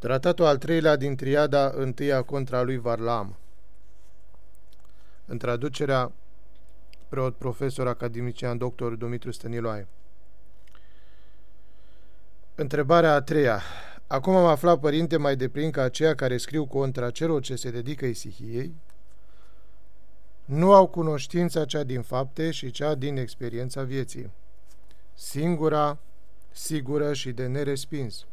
Tratatul al treilea din triada întâia contra lui Varlam. În traducerea preot profesor academician doctor Dumitru Stăniloae. Întrebarea a treia. Acum am aflat, părinte, mai deplin că aceia care scriu contra celor ce se dedică isihiei nu au cunoștința cea din fapte și cea din experiența vieții. Singura, sigură și de nerespins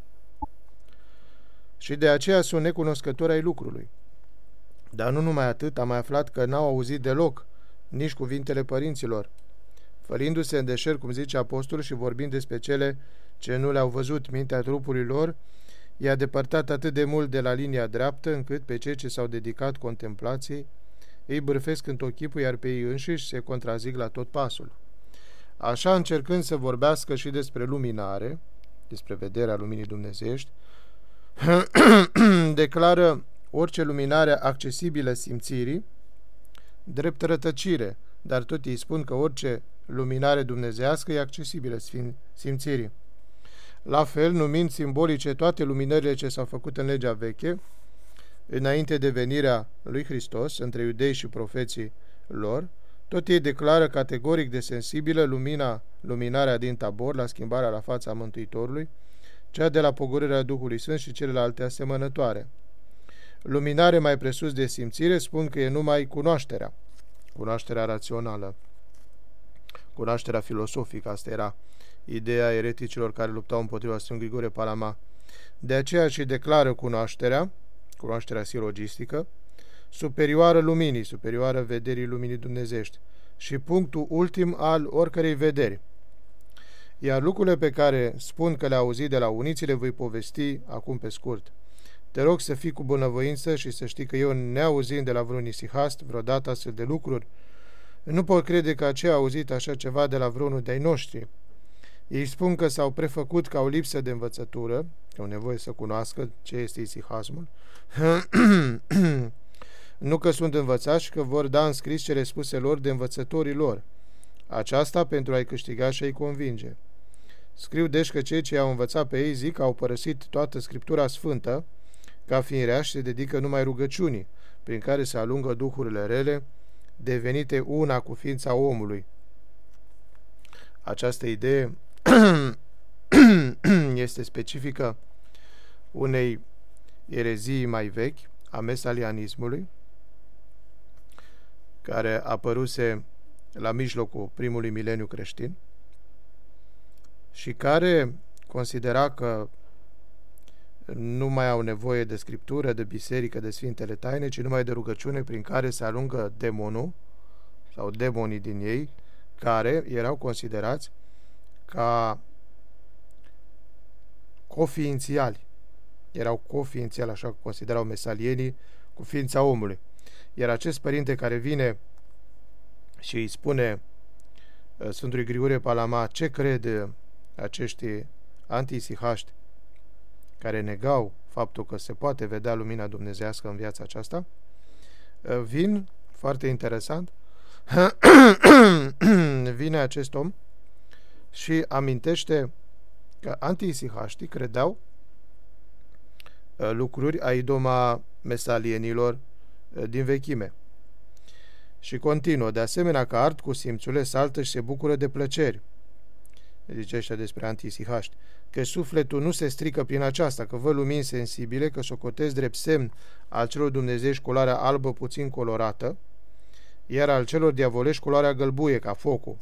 și de aceea sunt necunoscători ai lucrului. Dar nu numai atât, am mai aflat că n-au auzit deloc nici cuvintele părinților, fărindu-se în deșert, cum zice apostolul, și vorbind despre cele ce nu le-au văzut mintea trupului lor, i-a depărtat atât de mult de la linia dreaptă, încât pe cei ce s-au dedicat contemplației, ei bârfesc în tot chipul, iar pe ei înșiși se contrazic la tot pasul. Așa, încercând să vorbească și despre luminare, despre vederea luminii dumnezeiești, declară orice luminare accesibilă simțirii drept rătăcire, dar tot ei spun că orice luminare dumnezească e accesibilă simțirii. La fel, numind simbolice toate luminările ce s-au făcut în legea veche, înainte de venirea lui Hristos, între iudei și profeții lor, tot ei declară categoric de sensibilă lumina, luminarea din tabor la schimbarea la fața Mântuitorului, cea de la pogorârea Duhului Sfânt și celelalte asemănătoare. Luminare mai presus de simțire spun că e numai cunoașterea, cunoașterea rațională, cunoașterea filosofică, asta era ideea ereticilor care luptau împotriva Sfânt Grigore Palama. De aceea și declară cunoașterea, cunoașterea silogistică, superioară luminii, superioară vederii luminii dumnezești și punctul ultim al oricărei vederi, iar lucrurile pe care spun că le-a auzit de la uniții le voi povesti acum pe scurt. Te rog să fii cu bunăvoință și să știi că eu, neauzind de la vreun isihast vreodată astfel de lucruri, nu pot crede că aceea a auzit așa ceva de la vreunul de-ai noștri. Ei spun că s-au prefăcut ca o lipsă de învățătură, că au nevoie să cunoască ce este isihasmul, nu că sunt învățați și că vor da în scris cele spuse lor de învățătorii lor. Aceasta pentru a-i câștiga și a-i convinge. Scriu deci că cei ce au învățat pe ei zic că au părăsit toată Scriptura Sfântă, ca fiind rea și se dedică numai rugăciunii, prin care se alungă duhurile rele, devenite una cu ființa omului. Această idee este specifică unei erezii mai vechi, a mesalianismului, care apăruse la mijlocul primului mileniu creștin, și care considera că nu mai au nevoie de scriptură, de biserică, de sfintele taine, ci numai de rugăciune prin care se alungă demonul sau demonii din ei, care erau considerați ca coființiali. Erau coființiali, așa considerau mesalienii, cu ființa omului. Iar acest părinte care vine și îi spune Sfântului Grigore Palama ce crede acești antisihaști care negau faptul că se poate vedea lumina dumnezească în viața aceasta, vin, foarte interesant, vine acest om și amintește că antisihaștii credeau uh, lucruri a idoma mesalienilor uh, din vechime. Și continuă, de asemenea că art cu simțule saltă și se bucură de plăceri, zice ăștia despre antisihaști, că sufletul nu se strică prin aceasta, că vă lumini sensibile, că socotesc drept semn al celor dumnezești culoarea albă puțin colorată, iar al celor diavolești culoarea gălbuie, ca focul.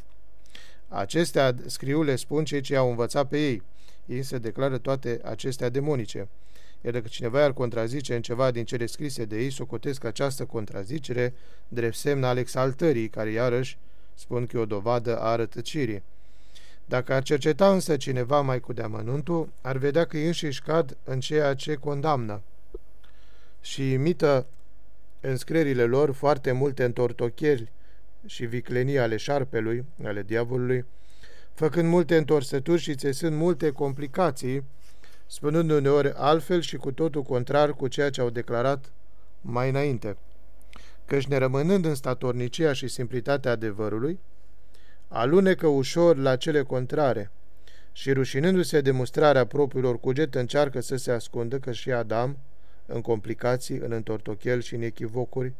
Acestea, scriule, spun cei ce au învățat pe ei. Ei se declară toate acestea demonice. Iar dacă cineva ar contrazice în ceva din cele scrise de ei, socotesc această contrazicere drept semn al exaltării, care iarăși spun că e o dovadă a rătăcirii. Dacă ar cerceta însă cineva mai cu deamănuntul, ar vedea că ei înșiși cad în ceea ce condamnă și imită în scrierile lor foarte multe întortocheri și viclenii ale șarpelui, ale diavolului, făcând multe întorsături și țesând multe complicații, spunând uneori altfel și cu totul contrar cu ceea ce au declarat mai înainte. Căci ne rămânând în statornicia și simplitatea adevărului, alunecă ușor la cele contrare, și rușinându-se de mustrarea propriilor cugete încearcă să se ascundă că și Adam, în complicații, în întortochel și în echivocuri,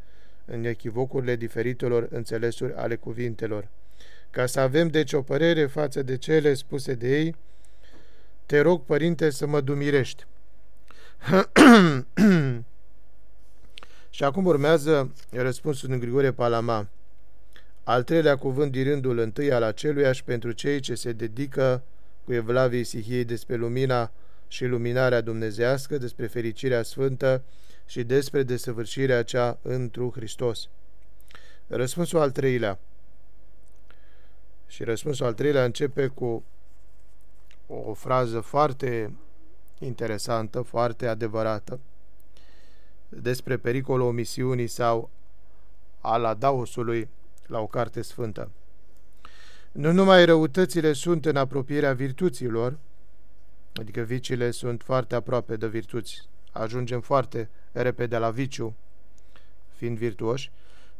în echivocurile diferitelor înțelesuri ale cuvintelor. Ca să avem deci o părere față de cele spuse de ei, te rog, părinte, să mă dumirești. și acum urmează răspunsul în Grigore Palama. Al treilea cuvânt din rândul întâi al aceluiași pentru cei ce se dedică cu Evlavii Sihiei despre lumina și luminarea dumnezească, despre fericirea sfântă și despre desăvârșirea cea întru Hristos. Răspunsul al treilea. Și răspunsul al treilea începe cu o frază foarte interesantă, foarte adevărată, despre pericolul omisiunii sau al adaosului la o carte sfântă. Nu numai răutățile sunt în apropierea virtuților, adică viciile sunt foarte aproape de virtuți, ajungem foarte repede la viciu, fiind virtuoși,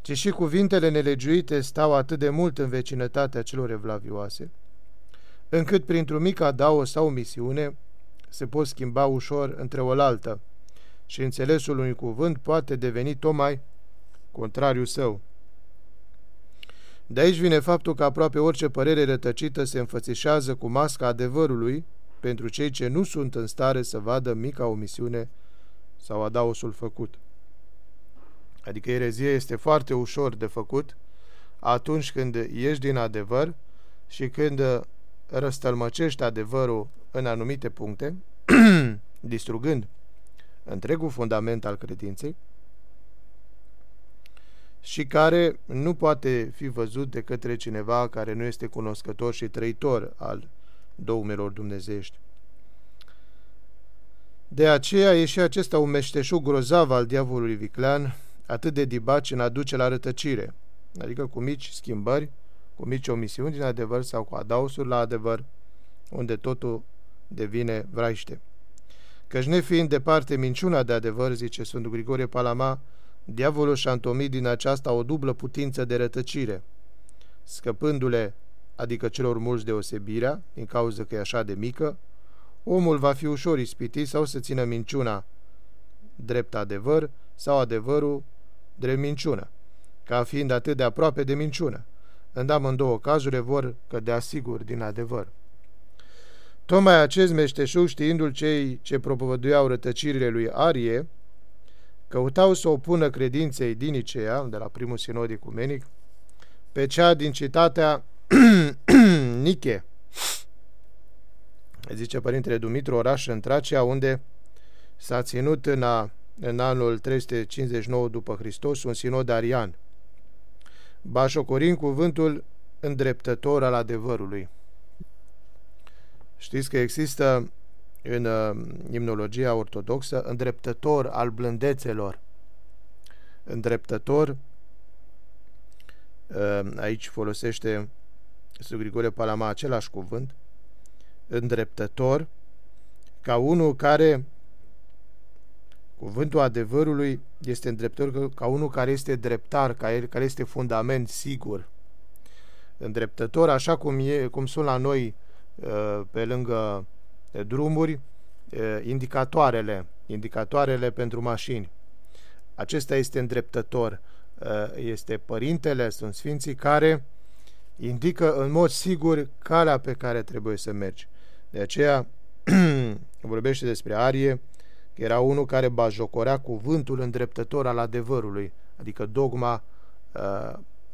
ci și cuvintele nelegiuite stau atât de mult în vecinătatea celor evlavioase, încât printr-un mic adao sau misiune se pot schimba ușor între oaltă și înțelesul unui cuvânt poate deveni tocmai contrariul său. De aici vine faptul că aproape orice părere rătăcită se înfățișează cu masca adevărului pentru cei ce nu sunt în stare să vadă mica omisiune sau adaosul făcut. Adică erezia este foarte ușor de făcut atunci când ieși din adevăr și când răstălmăcești adevărul în anumite puncte, distrugând întregul fundament al credinței, și care nu poate fi văzut de către cineva care nu este cunoscător și trăitor al dogmelor dumnezeiești. De aceea e și acesta un meșteșug grozav al diavolului viclean, atât de dibaci în aduce la rătăcire, adică cu mici schimbări, cu mici omisiuni din adevăr sau cu adausuri la adevăr, unde totul devine vraiște. Căci nefiind departe minciuna de adevăr, zice Sfântul Grigore Palama, diavolul și-a întomit din aceasta o dublă putință de rătăcire, scăpându-le, adică celor mulți deosebirea, din cauza că e așa de mică, omul va fi ușor ispitit sau să țină minciuna drept adevăr sau adevărul drept minciună, ca fiind atât de aproape de minciună. În amândouă cazurile vor cădea sigur din adevăr. Tocmai acest meșteșug, știindu-l cei ce propovăduiau rătăcirile lui Arie, căutau să opună credinței din Nicea, de la primul sinod ecumenic, pe cea din citatea Niche, zice Părintele Dumitru, oraș în Tracia, unde s-a ținut în, a, în anul 359 după Hristos un sinod arian, bașocorind cuvântul îndreptător al adevărului. Știți că există în uh, imnologia ortodoxă îndreptător al blândețelor. Îndreptător, uh, aici folosește Sfântul Grigore Palama același cuvânt, îndreptător, ca unul care cuvântul adevărului este îndreptător ca unul care este dreptar, ca el, care este fundament sigur. Îndreptător, așa cum, e, cum sunt la noi uh, pe lângă drumuri, indicatoarele, indicatoarele pentru mașini. Acesta este îndreptător, este părintele, sunt sfinții care indică în mod sigur calea pe care trebuie să mergi. De aceea vorbește despre Arie, că era unul care bajocorea cuvântul îndreptător al adevărului, adică dogma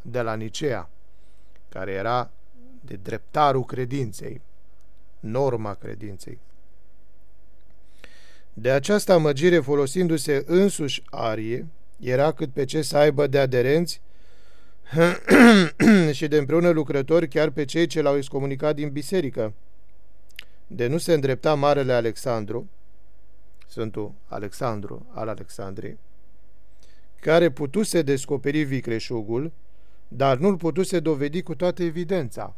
de la Nicea, care era de dreptarul credinței, norma credinței. De această amăgire folosindu-se însuși arie, era cât pe ce să aibă de aderenți și de împreună lucrători chiar pe cei ce l-au excomunicat din biserică. De nu se îndrepta Marele Alexandru, Sfântul Alexandru al Alexandriei, care putuse descoperi vicreșugul, dar nu-l putuse dovedi cu toată evidența.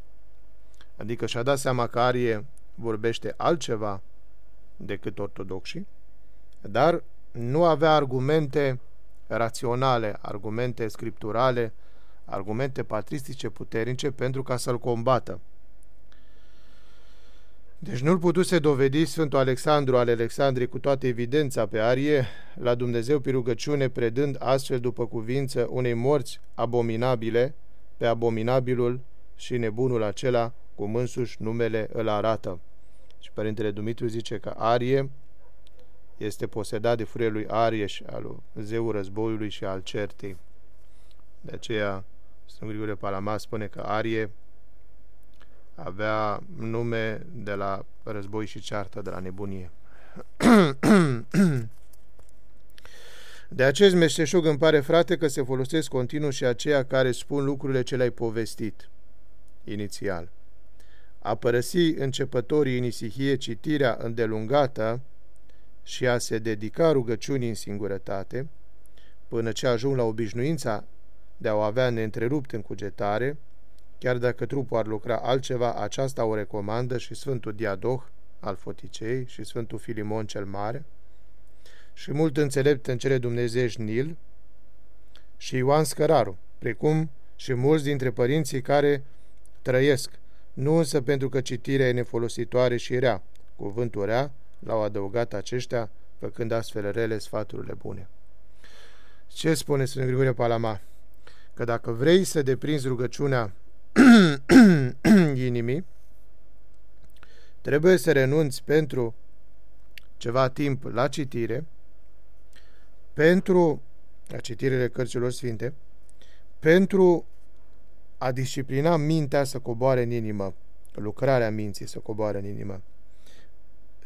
Adică și-a dat seama că Arie vorbește altceva decât ortodoxii, dar nu avea argumente raționale, argumente scripturale, argumente patristice puternice pentru ca să-l combată. Deci nu-l putuse dovedi Sfântul Alexandru al Alexandrei cu toată evidența pe arie la Dumnezeu pe rugăciune, predând astfel după cuvință unei morți abominabile pe abominabilul și nebunul acela cum însuși numele îl arată. Și Părintele Dumitru zice că Arie este posedat de furia lui Arie și al zeul războiului și al certei. De aceea Sfântul Grigore Palama spune că Arie avea nume de la război și ceartă, de la nebunie. De acest meșteșug îmi pare, frate, că se folosesc continuu și aceia care spun lucrurile ce le-ai povestit inițial. A părăsi începătorii în isihie citirea îndelungată și a se dedica rugăciunii în singurătate, până ce ajung la obișnuința de a o avea neîntrerupt în cugetare, chiar dacă trupul ar lucra altceva, aceasta o recomandă și Sfântul Diadoh al Foticei și Sfântul Filimon cel Mare, și mult înțelept în cele dumnezești Nil și Ioan Scăraru, precum și mulți dintre părinții care trăiesc, nu însă pentru că citirea e nefolositoare și rea, cuvântul rea l-au adăugat aceștia, făcând astfel rele sfaturile bune. Ce spune Sfântul Grigorie Palama? Că dacă vrei să deprinzi rugăciunea inimii, trebuie să renunți pentru ceva timp la citire, pentru la citirele cărților sfinte, pentru a disciplina mintea să coboare în inimă, lucrarea minții să coboare în inimă.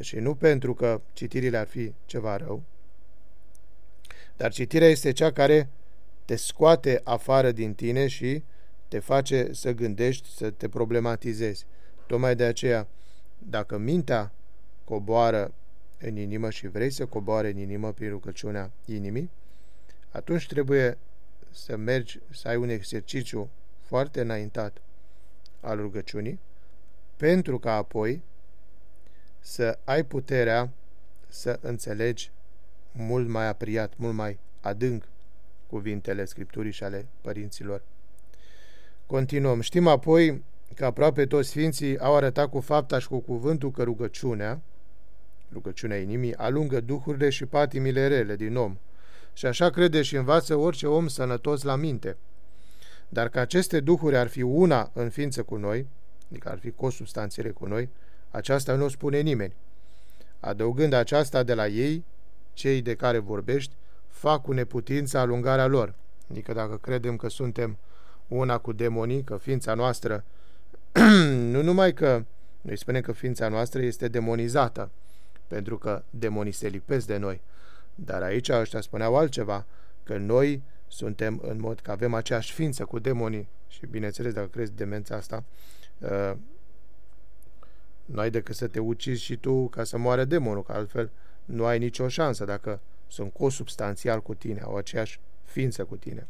Și nu pentru că citirile ar fi ceva rău, dar citirea este cea care te scoate afară din tine și te face să gândești, să te problematizezi. Tocmai de aceea, dacă mintea coboară în inimă și vrei să coboare în inimă prin rugăciunea inimii, atunci trebuie să mergi, să ai un exercițiu foarte înaintat al rugăciunii, pentru ca apoi să ai puterea să înțelegi mult mai apriat, mult mai adânc cuvintele Scripturii și ale părinților. Continuăm. Știm apoi că aproape toți sfinții au arătat cu fapta și cu cuvântul că rugăciunea, rugăciunea inimii, alungă duhurile și patimile rele din om. Și așa crede și învață orice om sănătos la minte. Dar că aceste duhuri ar fi una în ființă cu noi, adică ar fi cosubstanțiile cu noi, aceasta nu o spune nimeni. Adăugând aceasta de la ei, cei de care vorbești, fac cu neputință alungarea lor. Adică dacă credem că suntem una cu demonii, că ființa noastră, nu numai că noi spunem că ființa noastră este demonizată, pentru că demonii se lipesc de noi, dar aici ăștia spuneau altceva, că noi suntem în mod că avem aceeași ființă cu demonii și bineînțeles dacă crezi demența asta, uh, nu ai decât să te ucizi și tu ca să moare demonul, că altfel nu ai nicio șansă dacă sunt consubstanțial cu tine, au aceeași ființă cu tine.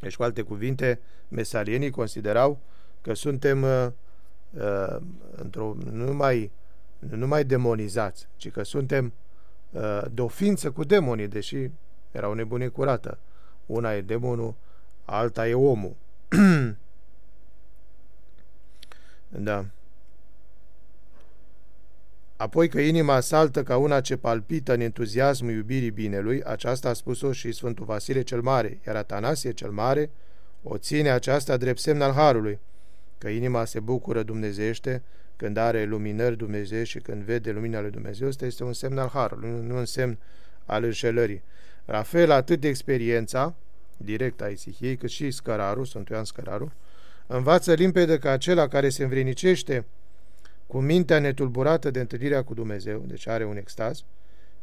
Deci, cu alte cuvinte, mesarienii considerau că suntem uh, uh, într-o, nu, numai, nu numai demonizați, ci că suntem uh, de o ființă cu demonii, deși era o nebunie curată. Una e demonul, alta e omul. da. Apoi că inima saltă ca una ce palpită în entuziasmul iubirii binelui, aceasta a spus-o și Sfântul Vasile cel Mare, iar Atanasie cel Mare o ține aceasta drept semn al Harului, că inima se bucură dumnezește când are luminări Dumnezeu și când vede lumina lui Dumnezeu, ăsta este un semn al Harului, nu un semn al înșelării. La fel, atât experiența, direct a Isihiei, cât și Scăraru, Sfântul Ioan Scăraru, învață limpede că acela care se învrenicește cu mintea netulburată de întâlnirea cu Dumnezeu, deci are un extaz,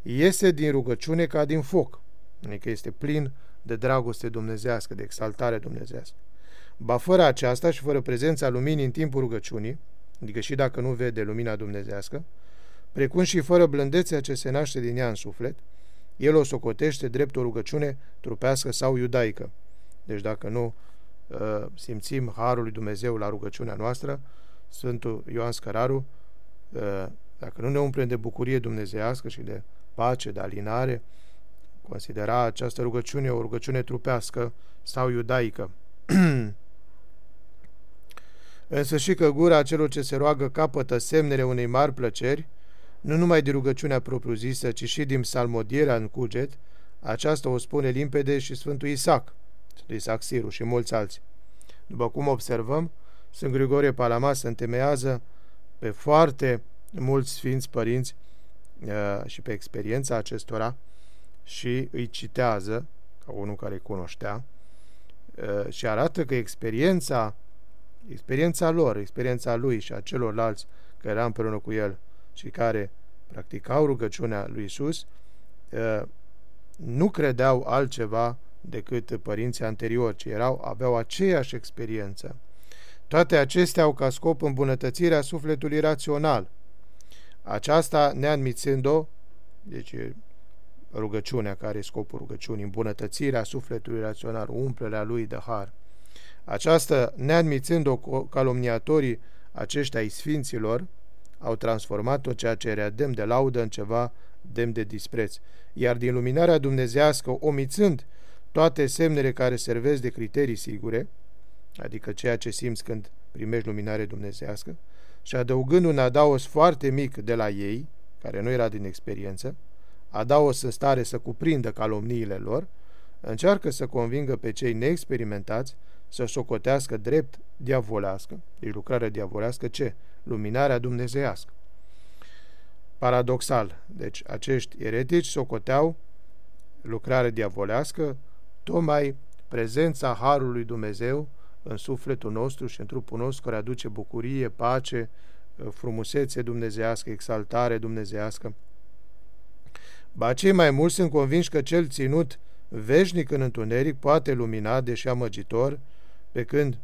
iese din rugăciune ca din foc, adică este plin de dragoste dumnezească, de exaltare dumnezească. Ba fără aceasta și fără prezența luminii în timpul rugăciunii, adică și dacă nu vede lumina dumnezească, precum și fără blândețea ce se naște din ea în suflet, el o socotește drept o rugăciune trupească sau iudaică. Deci dacă nu uh, simțim Harul lui Dumnezeu la rugăciunea noastră, Sfântul Ioan Scăraru, ă, dacă nu ne umplem de bucurie dumnezească și de pace, de alinare, considera această rugăciune o rugăciune trupească sau iudaică. Însă și că gura celor ce se roagă capătă semnele unei mari plăceri, nu numai de rugăciunea propriu-zisă, ci și din psalmodierea în cuget, aceasta o spune limpede și Sfântul Isaac, Sfântul Isaac Siru și mulți alții. După cum observăm, Sfânt Grigorie Palama se întemeiază pe foarte mulți sfinți părinți uh, și pe experiența acestora și îi citează, ca unul care îi cunoștea, uh, și arată că experiența, experiența lor, experiența lui și a celorlalți care erau împreună cu el și care practicau rugăciunea lui Isus, uh, nu credeau altceva decât părinții anteriori, ci erau, aveau aceeași experiență. Toate acestea au ca scop îmbunătățirea sufletului rațional. Aceasta neadmițând-o, deci rugăciunea care e scopul rugăciunii, îmbunătățirea sufletului rațional, umplerea lui de har. Aceasta, neadmițând-o calomniatorii aceștia ai sfinților, au transformat-o ceea ce era demn de laudă în ceva demn de dispreț. Iar din luminarea dumnezească, omițând toate semnele care servesc de criterii sigure, adică ceea ce simți când primești luminare dumnezească, și adăugând un adaos foarte mic de la ei, care nu era din experiență, adaos în stare să cuprindă calomniile lor, încearcă să convingă pe cei neexperimentați să socotească drept diavolească, deci lucrarea diavolească, ce? Luminarea dumnezeiască. Paradoxal, deci acești eretici socoteau lucrare diavolească, tocmai prezența Harului Dumnezeu în sufletul nostru și în trupul nostru care aduce bucurie, pace, frumusețe dumnezească, exaltare dumnezească. Ba cei mai mulți sunt convinși că cel ținut veșnic în întuneric poate lumina, deși amăgitor, pe când,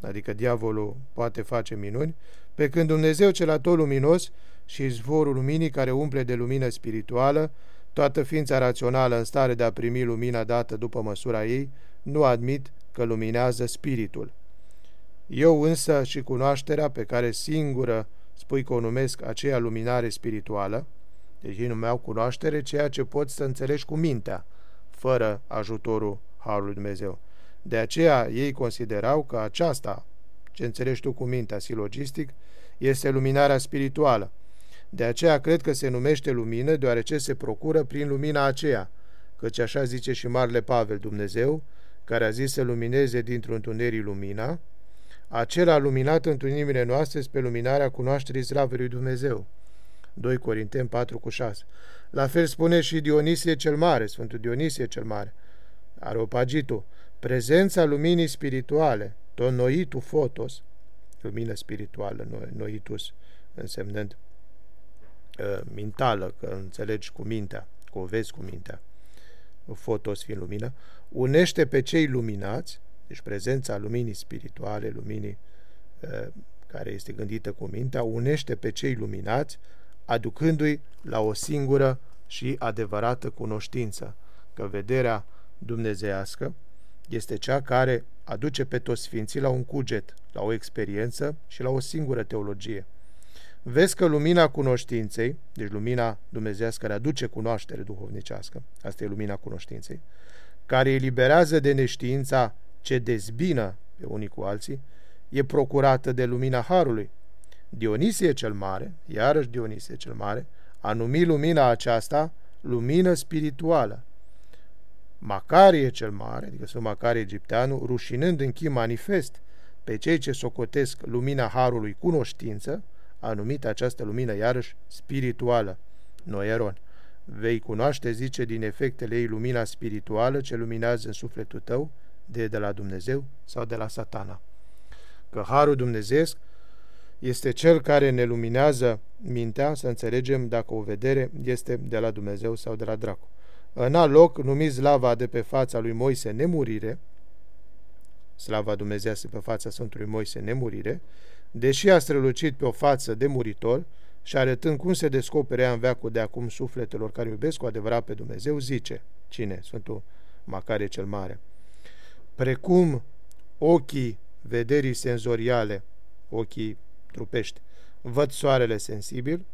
adică diavolul poate face minuni, pe când Dumnezeu cel tot luminos și izvorul luminii care umple de lumină spirituală, toată ființa rațională în stare de a primi lumina dată după măsura ei, nu admit că luminează spiritul. Eu însă și cunoașterea pe care singură spui că o numesc aceea luminare spirituală, deci ei numeau cunoaștere ceea ce poți să înțelegi cu mintea, fără ajutorul Harului Dumnezeu. De aceea ei considerau că aceasta, ce înțelegi tu cu mintea silogistic, este luminarea spirituală. De aceea cred că se numește lumină, deoarece se procură prin lumina aceea, căci așa zice și Marele Pavel Dumnezeu, care a zis să lumineze dintr-un întuneric lumina, acela luminat întâlnirile noastre spre luminarea cunoașterii slavei lui Dumnezeu. 2 Corinteni 4 cu 6. La fel spune și Dionisie cel Mare, Sfântul Dionisie cel Mare, Areopagitul, prezența luminii spirituale, ton noitu fotos, lumină spirituală, noitus, însemnând uh, mintală, că înțelegi cu mintea, că o vezi cu mintea, fotos fiind lumină, unește pe cei luminați, deci prezența luminii spirituale, luminii uh, care este gândită cu mintea, unește pe cei luminați, aducându-i la o singură și adevărată cunoștință, că vederea dumnezeiască este cea care aduce pe toți sfinții la un cuget, la o experiență și la o singură teologie. Vezi că lumina cunoștinței, deci lumina dumnezească care aduce cunoaștere duhovnicească, asta e lumina cunoștinței, care eliberează de neștiința ce dezbină pe unii cu alții, e procurată de lumina Harului. Dionisie cel Mare, iarăși Dionisie cel Mare, a numit lumina aceasta lumină spirituală, Macarie cel Mare, adică sunt Macarie egipteanul, rușinând în chim manifest pe cei ce socotesc lumina Harului cunoștință, a numit această lumină iarăși spirituală, Noeron. Vei cunoaște, zice, din efectele ei lumina spirituală ce luminează în sufletul tău, de, de la Dumnezeu sau de la satana. Că Harul Dumnezeesc este cel care ne luminează mintea să înțelegem dacă o vedere este de la Dumnezeu sau de la dracu. În alt loc, numit slava de pe fața lui Moise nemurire, slava dumnezească pe fața Sfântului Moise nemurire, deși a strălucit pe o față de muritor și arătând cum se descopere în veacul de acum sufletelor care iubesc cu adevărat pe Dumnezeu, zice, cine? Sfântul Macare cel Mare. Precum ochii vederii senzoriale, ochii trupești, văd soarele sensibil,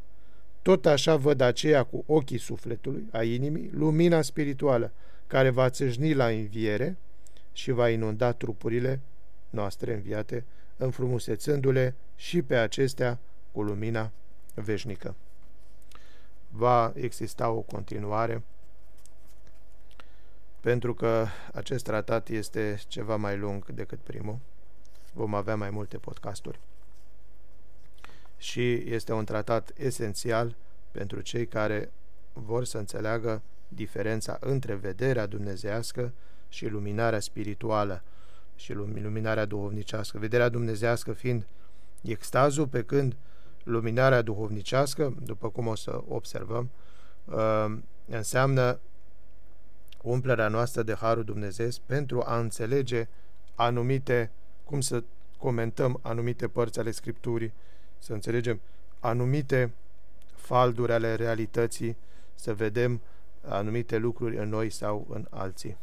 tot așa văd aceea cu ochii sufletului, a inimii, lumina spirituală, care va țâșni la înviere și va inunda trupurile noastre înviate înfrumusețându-le și pe acestea cu lumina veșnică. Va exista o continuare pentru că acest tratat este ceva mai lung decât primul. Vom avea mai multe podcasturi. Și este un tratat esențial pentru cei care vor să înțeleagă diferența între vederea dumnezească și luminarea spirituală și luminarea duhovnicească. Vederea dumnezească fiind extazul, pe când luminarea duhovnicească, după cum o să observăm, uh, înseamnă umplerea noastră de Harul Dumnezeu pentru a înțelege anumite, cum să comentăm anumite părți ale Scripturii, să înțelegem anumite falduri ale realității, să vedem anumite lucruri în noi sau în alții.